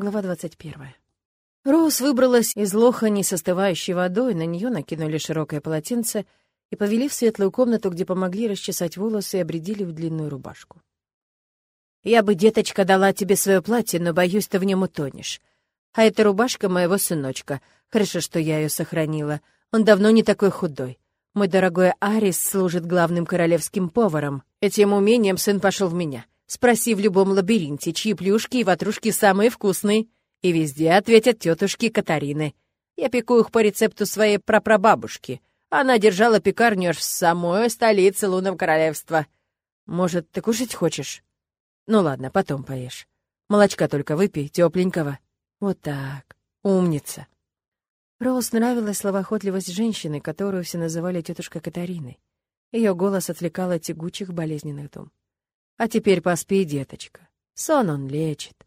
Глава 21. Роуз выбралась из лоха не с остывающей водой, на нее накинули широкое полотенце и повели в светлую комнату, где помогли расчесать волосы и обредили в длинную рубашку. «Я бы, деточка, дала тебе свое платье, но, боюсь, ты в нем утонешь. А это рубашка моего сыночка. Хорошо, что я ее сохранила. Он давно не такой худой. Мой дорогой Арис служит главным королевским поваром. Этим умением сын пошел в меня. Спроси в любом лабиринте, чьи плюшки и ватрушки самые вкусные. И везде ответят тетушки Катарины. Я пеку их по рецепту своей прапрабабушки. Она держала пекарню аж в самой столице лунного королевства. Может, ты кушать хочешь? Ну ладно, потом поешь. Молочка только выпей, тепленького. Вот так. Умница. Роуз нравилась словоохотливость женщины, которую все называли тетушка Катариной. Ее голос отвлекал от тягучих болезненных дум. А теперь поспи, деточка. Сон он лечит.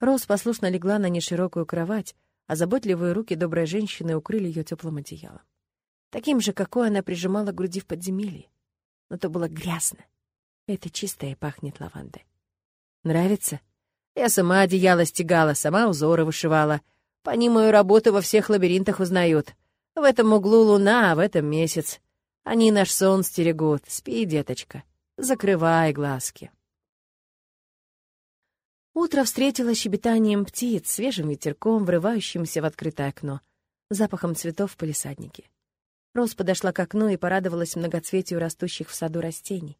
Роуз послушно легла на неширокую кровать, а заботливые руки доброй женщины укрыли ее теплым одеялом. Таким же, какой она прижимала груди в подземелье. Но то было грязно. Это чистое пахнет лавандой. Нравится? Я сама одеяло стегала, сама узоры вышивала. По ним мою работу во всех лабиринтах узнают. В этом углу луна, а в этом месяц. Они наш сон стерегут. Спи, деточка. Закрывай глазки. Утро встретило щебетанием птиц, свежим ветерком, врывающимся в открытое окно, запахом цветов в палисаднике. Роз подошла к окну и порадовалась многоцветию растущих в саду растений.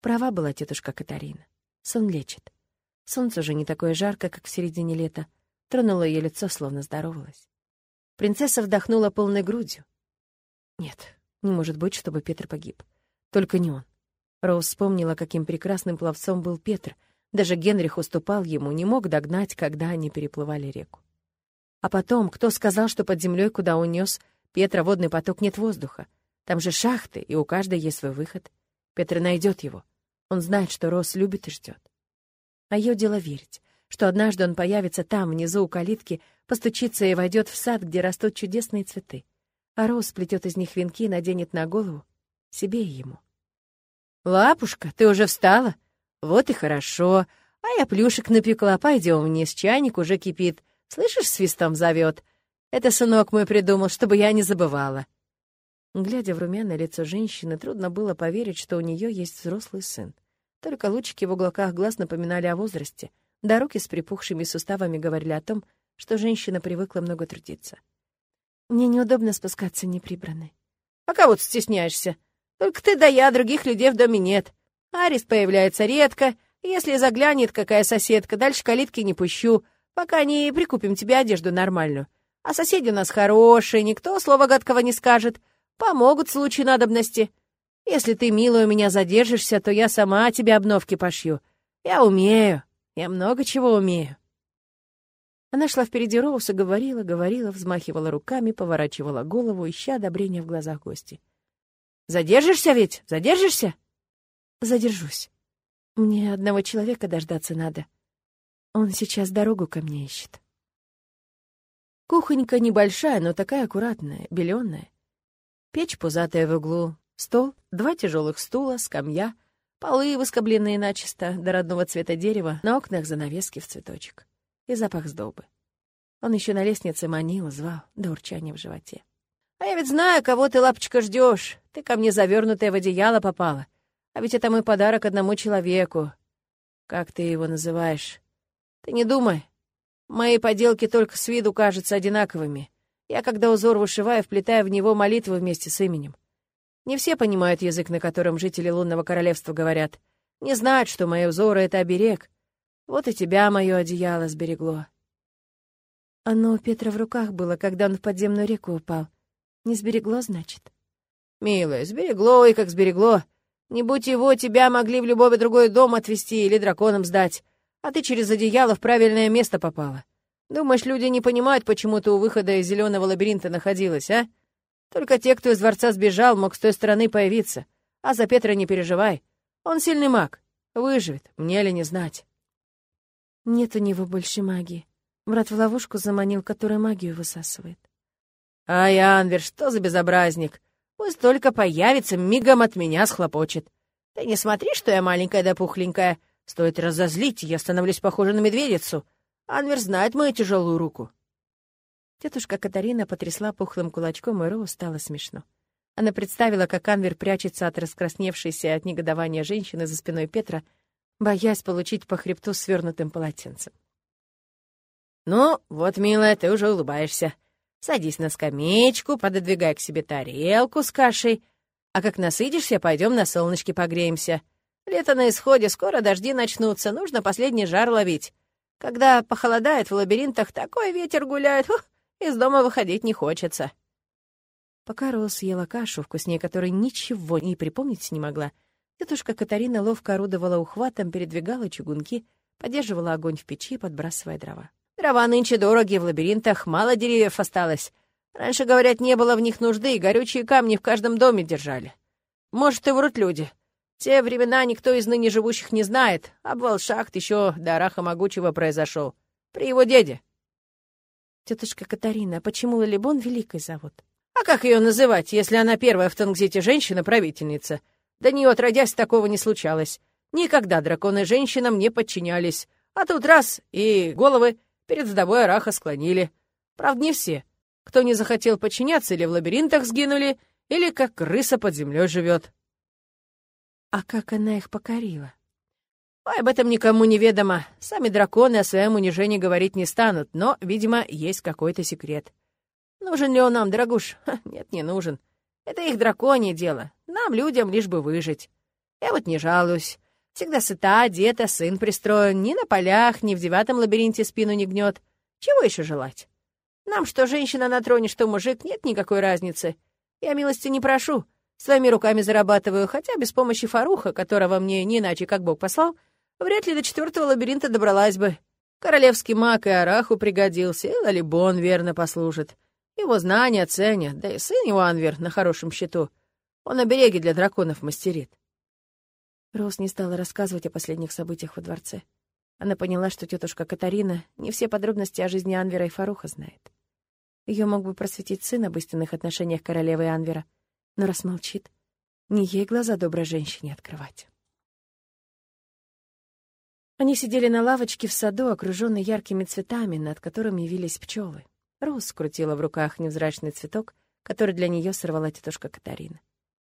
Права была тетушка Катарина. Сон лечит. Солнце уже не такое жарко, как в середине лета. Тронуло ее лицо, словно здоровалась. Принцесса вдохнула полной грудью. Нет, не может быть, чтобы Петр погиб. Только не он. Роуз вспомнила, каким прекрасным пловцом был Петр. Даже Генрих уступал ему, не мог догнать, когда они переплывали реку. А потом, кто сказал, что под землей, куда унес Петра водный поток, нет воздуха? Там же шахты, и у каждой есть свой выход. Петр найдет его. Он знает, что Роуз любит и ждет. А ее дело верить, что однажды он появится там, внизу у калитки, постучится и войдет в сад, где растут чудесные цветы. А Роуз сплетет из них венки и наденет на голову себе и ему. «Лапушка, ты уже встала? Вот и хорошо. А я плюшек напекла. Пойдем вниз, чайник уже кипит. Слышишь, свистом зовет. Это сынок мой придумал, чтобы я не забывала». Глядя в румяное лицо женщины, трудно было поверить, что у нее есть взрослый сын. Только лучики в уголках глаз напоминали о возрасте, да руки с припухшими суставами говорили о том, что женщина привыкла много трудиться. «Мне неудобно спускаться неприбранной». «А кого ты стесняешься? Только ты да я, других людей в доме нет. Арис появляется редко, если заглянет какая соседка, дальше калитки не пущу, пока не прикупим тебе одежду нормальную. А соседи у нас хорошие, никто слова гадкого не скажет, помогут в случае надобности. Если ты, милая, у меня задержишься, то я сама тебе обновки пошью. Я умею, я много чего умею». Она шла впереди Роуса, говорила, говорила, взмахивала руками, поворачивала голову, ища одобрения в глазах гости. Задержишься ведь? Задержишься?» «Задержусь. Мне одного человека дождаться надо. Он сейчас дорогу ко мне ищет». Кухонька небольшая, но такая аккуратная, белёная. Печь пузатая в углу, стол, два тяжелых стула, скамья, полы выскобленные начисто, до родного цвета дерева, на окнах занавески в цветочек. И запах сдобы. Он еще на лестнице манил, звал, до урчания в животе. А я ведь знаю, кого ты, лапочка, ждешь. Ты ко мне завернутая в одеяло попала. А ведь это мой подарок одному человеку. Как ты его называешь? Ты не думай. Мои поделки только с виду кажутся одинаковыми. Я, когда узор вышиваю, вплетаю в него молитвы вместе с именем. Не все понимают язык, на котором жители лунного королевства говорят. Не знают, что мои узоры — это оберег. Вот и тебя мое одеяло сберегло. Оно у Петра в руках было, когда он в подземную реку упал. Не сберегло, значит? Милая, сберегло и как сберегло. Не будь его, тебя могли в любой другой дом отвезти или драконам сдать. А ты через одеяло в правильное место попала. Думаешь, люди не понимают, почему ты у выхода из зеленого лабиринта находилась, а? Только те, кто из дворца сбежал, мог с той стороны появиться. А за Петра не переживай. Он сильный маг. Выживет, мне ли не знать. Нет у него больше магии. Брат в ловушку заманил, который магию высасывает. «Ай, Анвер, что за безобразник? Пусть только появится, мигом от меня схлопочет. Ты не смотри, что я маленькая да пухленькая. Стоит разозлить, я становлюсь похожа на медведицу. Анвер знает мою тяжелую руку». Тетушка Катарина потрясла пухлым кулачком, и Роу стало смешно. Она представила, как Анвер прячется от раскрасневшейся от негодования женщины за спиной Петра, боясь получить по хребту свернутым полотенцем. «Ну, вот, милая, ты уже улыбаешься. Садись на скамеечку, пододвигай к себе тарелку с кашей, а как насытишься, пойдем на солнышке погреемся. Лето на исходе, скоро дожди начнутся, нужно последний жар ловить. Когда похолодает в лабиринтах, такой ветер гуляет, фух, из дома выходить не хочется». Пока Рос съела кашу, вкуснее которой ничего не припомнить не могла, тетушка Катарина ловко орудовала ухватом, передвигала чугунки, поддерживала огонь в печи, подбрасывая дрова. «Дрова нынче дороги, в лабиринтах мало деревьев осталось. Раньше, говорят, не было в них нужды, и горючие камни в каждом доме держали. Может, и врут люди. Те времена никто из ныне живущих не знает. Обвал шахт еще до Араха Могучего произошел. При его деде. Тетушка Катарина, а почему Лалибон великий зовут? А как ее называть, если она первая в Тангзите женщина-правительница? До нее отродясь такого не случалось. Никогда драконы женщинам не подчинялись. А тут раз — и головы перед вдовой Араха склонили. Правда, не все. Кто не захотел подчиняться, или в лабиринтах сгинули, или как крыса под землей живет. А как она их покорила? Ой, об этом никому не ведомо. Сами драконы о своем унижении говорить не станут, но, видимо, есть какой-то секрет. Нужен ли он нам, дорогуш? Ха, нет, не нужен. Это их драконье дело. Нам, людям, лишь бы выжить. Я вот не жалуюсь. Всегда сыта, одета, сын пристроен. Ни на полях, ни в девятом лабиринте спину не гнет. Чего еще желать? Нам что женщина на троне, что мужик, нет никакой разницы. Я милости не прошу. Своими руками зарабатываю, хотя без помощи Фаруха, которого мне не иначе как Бог послал, вряд ли до четвертого лабиринта добралась бы. Королевский маг и Араху пригодился, и Лалибон верно послужит. Его знания ценят, да и сын его Анвер на хорошем счету. Он обереги для драконов мастерит. Рос не стала рассказывать о последних событиях во дворце. Она поняла, что тетушка Катарина не все подробности о жизни Анвера и Фаруха знает. Ее мог бы просветить сын об истинных отношениях королевы Анвера, но раз молчит, не ей глаза доброй женщине открывать. Они сидели на лавочке в саду, окруженной яркими цветами, над которыми явились пчелы. Роуз скрутила в руках невзрачный цветок, который для нее сорвала тетушка Катарина.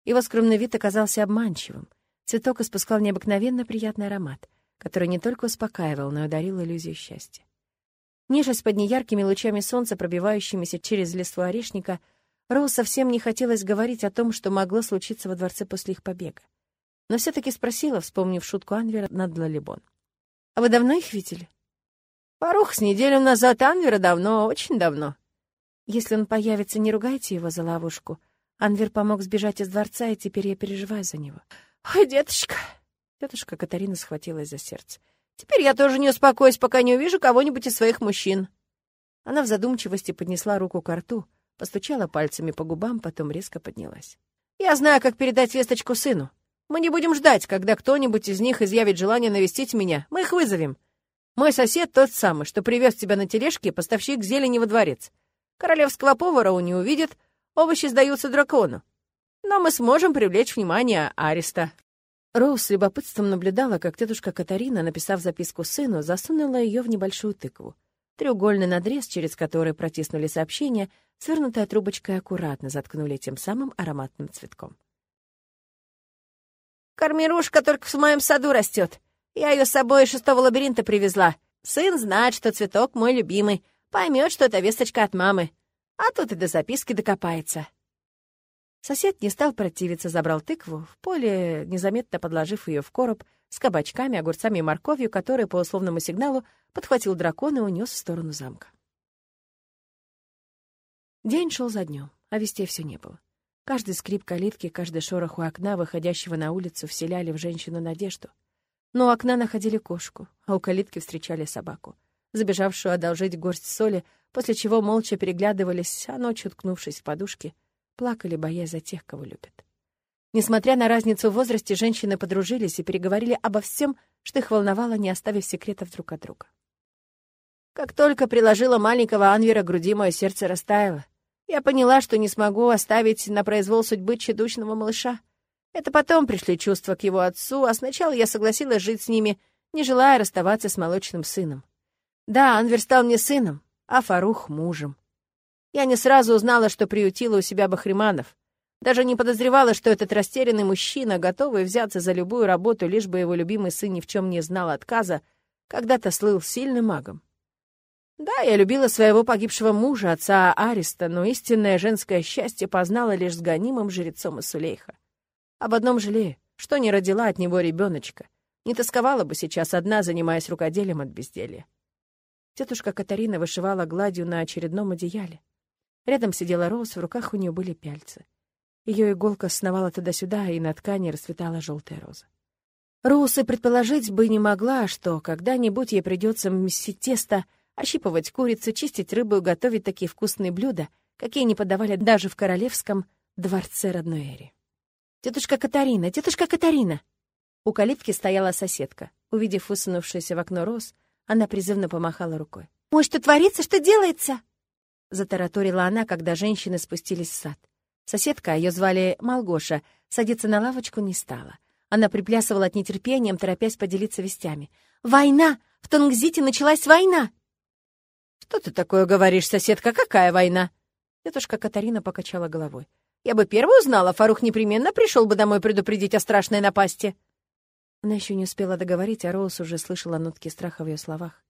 Его скромный вид оказался обманчивым. Цветок испускал необыкновенно приятный аромат, который не только успокаивал, но и дарил иллюзию счастья. Нежесть под неяркими лучами солнца, пробивающимися через листву орешника, Роуз совсем не хотелось говорить о том, что могло случиться во дворце после их побега. Но все таки спросила, вспомнив шутку Анвера над Лалибон. «А вы давно их видели?» Порух с неделю назад Анвера давно, очень давно. Если он появится, не ругайте его за ловушку. Анвер помог сбежать из дворца, и теперь я переживаю за него. Ой, деточка. Тетушка Катарина схватилась за сердце. Теперь я тоже не успокоюсь, пока не увижу кого-нибудь из своих мужчин. Она в задумчивости поднесла руку к рту, постучала пальцами по губам, потом резко поднялась. Я знаю, как передать весточку сыну. Мы не будем ждать, когда кто-нибудь из них изъявит желание навестить меня. Мы их вызовем. Мой сосед тот самый, что привез тебя на тележке, поставщик зелени во дворец. Королевского повара он не увидит, овощи сдаются дракону. Но мы сможем привлечь внимание Ариста». Роуз с любопытством наблюдала, как тетушка Катарина, написав записку сыну, засунула ее в небольшую тыкву. Треугольный надрез, через который протиснули сообщение, свернутая трубочкой аккуратно заткнули тем самым ароматным цветком. «Кормирушка только в моем саду растет. Я ее с собой из шестого лабиринта привезла. Сын знает, что цветок мой любимый, поймет, что это весточка от мамы. А тут и до записки докопается. Сосед не стал противиться, забрал тыкву, в поле, незаметно подложив ее в короб, с кабачками, огурцами и морковью, который по условному сигналу подхватил дракон и унес в сторону замка. День шел за днем, а вестей все не было. Каждый скрип калитки, каждый шорох у окна, выходящего на улицу, вселяли в женщину надежду — но у окна находили кошку, а у калитки встречали собаку, забежавшую одолжить горсть соли, после чего молча переглядывались, а ночью, ткнувшись в подушки, плакали, боясь за тех, кого любят. Несмотря на разницу в возрасте, женщины подружились и переговорили обо всем, что их волновало, не оставив секретов друг от друга. Как только приложила маленького Анвера к груди, мое сердце растаяло. Я поняла, что не смогу оставить на произвол судьбы тщедушного малыша. Это потом пришли чувства к его отцу, а сначала я согласилась жить с ними, не желая расставаться с молочным сыном. Да, Анвер стал мне сыном, а Фарух — мужем. Я не сразу узнала, что приютила у себя Бахриманов. Даже не подозревала, что этот растерянный мужчина, готовый взяться за любую работу, лишь бы его любимый сын ни в чем не знал отказа, когда-то слыл сильным магом. Да, я любила своего погибшего мужа, отца Ариста, но истинное женское счастье познала лишь с гонимым жрецом Исулейха. Об одном жалею, что не родила от него ребеночка. Не тосковала бы сейчас одна, занимаясь рукоделием от безделья. Тетушка Катарина вышивала гладью на очередном одеяле. Рядом сидела Роуз, в руках у нее были пяльцы. Ее иголка сновала туда-сюда, и на ткани расцветала желтая роза. Роуз и предположить бы не могла, что когда-нибудь ей придется месить тесто — ощипывать курицу, чистить рыбу и готовить такие вкусные блюда, какие не подавали даже в королевском дворце родной Эри. «Тетушка Катарина! Тетушка Катарина!» У калитки стояла соседка. Увидев высунувшуюся в окно роз, она призывно помахала рукой. «Ой, что творится? Что делается?» Затараторила она, когда женщины спустились в сад. Соседка, ее звали Малгоша, садиться на лавочку не стала. Она приплясывала от нетерпения, торопясь поделиться вестями. «Война! В Тонгзите началась война!» «Что ты такое говоришь, соседка? Какая война?» Тетушка Катарина покачала головой. «Я бы первую узнала, Фарух непременно пришел бы домой предупредить о страшной напасти». Она еще не успела договорить, а Роуз уже слышала нотки страха в ее словах.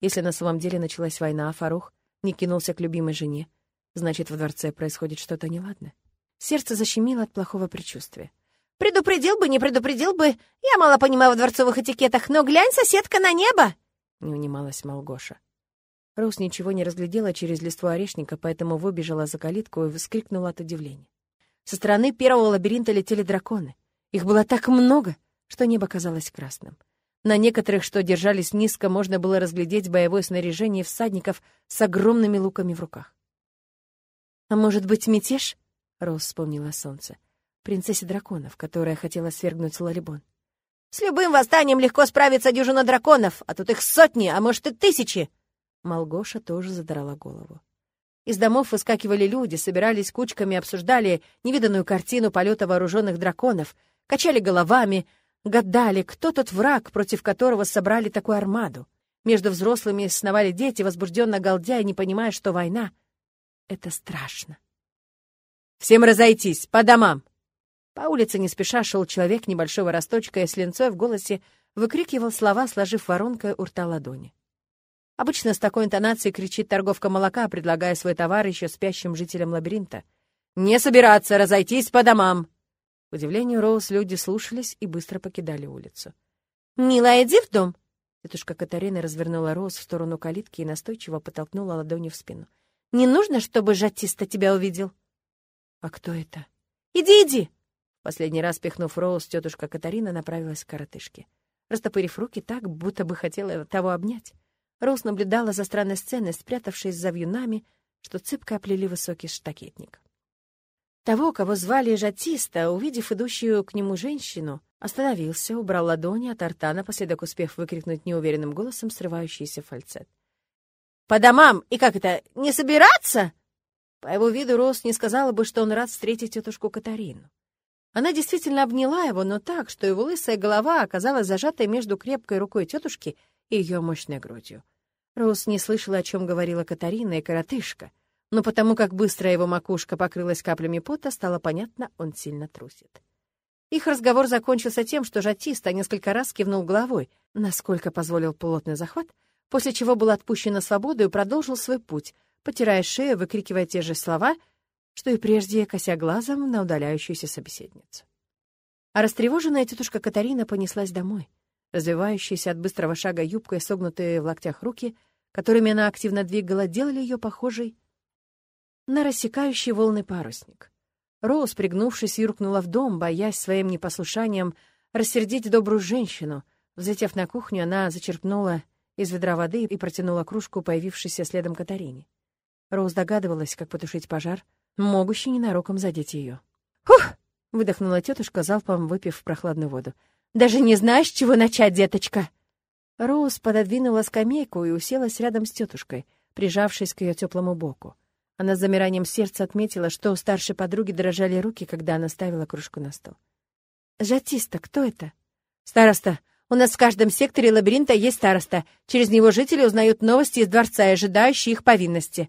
Если на самом деле началась война, а Фарух не кинулся к любимой жене, значит, в дворце происходит что-то неладное. Сердце защемило от плохого предчувствия. «Предупредил бы, не предупредил бы. Я мало понимаю в дворцовых этикетах, но глянь, соседка, на небо!» Не унималась Малгоша. Роуз ничего не разглядела через листву орешника, поэтому выбежала за калитку и вскрикнула от удивления. Со стороны первого лабиринта летели драконы. Их было так много, что небо казалось красным. На некоторых, что держались низко, можно было разглядеть боевое снаряжение всадников с огромными луками в руках. «А может быть, мятеж?» — Роуз вспомнила солнце. Принцессе драконов, которая хотела свергнуть Лалибон. «С любым восстанием легко справиться дюжина драконов, а тут их сотни, а может и тысячи!» Малгоша тоже задрала голову. Из домов выскакивали люди, собирались кучками, обсуждали невиданную картину полета вооруженных драконов, качали головами, гадали, кто тот враг, против которого собрали такую армаду. Между взрослыми сновали дети, возбужденно галдя и не понимая, что война — это страшно. «Всем разойтись! По домам!» По улице не спеша шел человек небольшого росточка и с линцой в голосе выкрикивал слова, сложив воронкой у рта ладони. Обычно с такой интонацией кричит торговка молока, предлагая свой товар еще спящим жителям лабиринта. «Не собираться, разойтись по домам!» К удивлению Роуз люди слушались и быстро покидали улицу. «Милая, иди в дом!» Тетушка Катарина развернула Роуз в сторону калитки и настойчиво потолкнула ладонью в спину. «Не нужно, чтобы Жатиста тебя увидел?» «А кто это?» «Иди, иди!» Последний раз пихнув Роуз, тетушка Катарина направилась к коротышке, растопырив руки так, будто бы хотела того обнять. Роуз наблюдала за странной сценой, спрятавшись за вьюнами, что цыпко оплели высокий штакетник. Того, кого звали Жатиста, увидев идущую к нему женщину, остановился, убрал ладони от рта, напоследок успев выкрикнуть неуверенным голосом срывающийся фальцет. «По домам! И как это, не собираться?» По его виду Роуз не сказала бы, что он рад встретить тетушку Катарину. Она действительно обняла его, но так, что его лысая голова оказалась зажатой между крепкой рукой тетушки и ее мощной грудью. Роуз не слышала, о чем говорила Катарина и коротышка, но потому как быстро его макушка покрылась каплями пота, стало понятно, он сильно трусит. Их разговор закончился тем, что Жатиста несколько раз кивнул головой, насколько позволил плотный захват, после чего был отпущен на свободу и продолжил свой путь, потирая шею, выкрикивая те же слова, что и прежде, кося глазом на удаляющуюся собеседницу. А растревоженная тетушка Катарина понеслась домой — Развивающиеся от быстрого шага юбка и согнутые в локтях руки, которыми она активно двигала, делали ее похожей на рассекающий волны парусник. Роуз, пригнувшись, юркнула в дом, боясь своим непослушанием рассердить добрую женщину. Взлетев на кухню, она зачерпнула из ведра воды и протянула кружку, появившейся следом Катарине. Роуз догадывалась, как потушить пожар, могущий ненароком задеть ее. «Фух!» — выдохнула тетушка, залпом выпив прохладную воду. Даже не знаешь, чего начать, деточка?» Роуз пододвинула скамейку и уселась рядом с тетушкой, прижавшись к ее теплому боку. Она с замиранием сердца отметила, что у старшей подруги дрожали руки, когда она ставила кружку на стол. «Жатиста, кто это?» «Староста, У нас в каждом секторе лабиринта есть староста. Через него жители узнают новости из дворца ожидающие их повинности».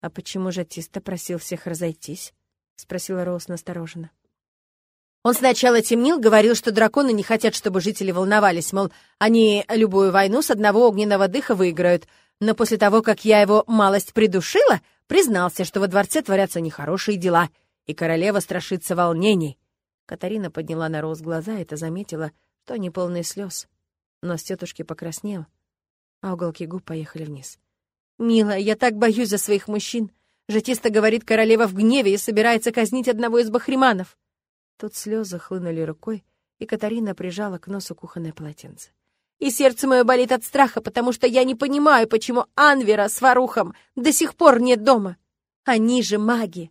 «А почему же Тиста просил всех разойтись?» — спросила Роуз настороженно. Он сначала темнил, говорил, что драконы не хотят, чтобы жители волновались, мол, они любую войну с одного огненного дыха выиграют. Но после того, как я его малость придушила, признался, что во дворце творятся нехорошие дела, и королева страшится волнений. Катарина подняла на Роуз глаза и это заметила, что они полные слез. Нос тетушки покраснел, а уголки губ поехали вниз. «Милая, я так боюсь за своих мужчин. Жетиста говорит, королева в гневе и собирается казнить одного из бахриманов». Тут слезы хлынули рукой, и Катарина прижала к носу кухонное полотенце. «И сердце мое болит от страха, потому что я не понимаю, почему Анвера с Варухом до сих пор нет дома. Они же маги!»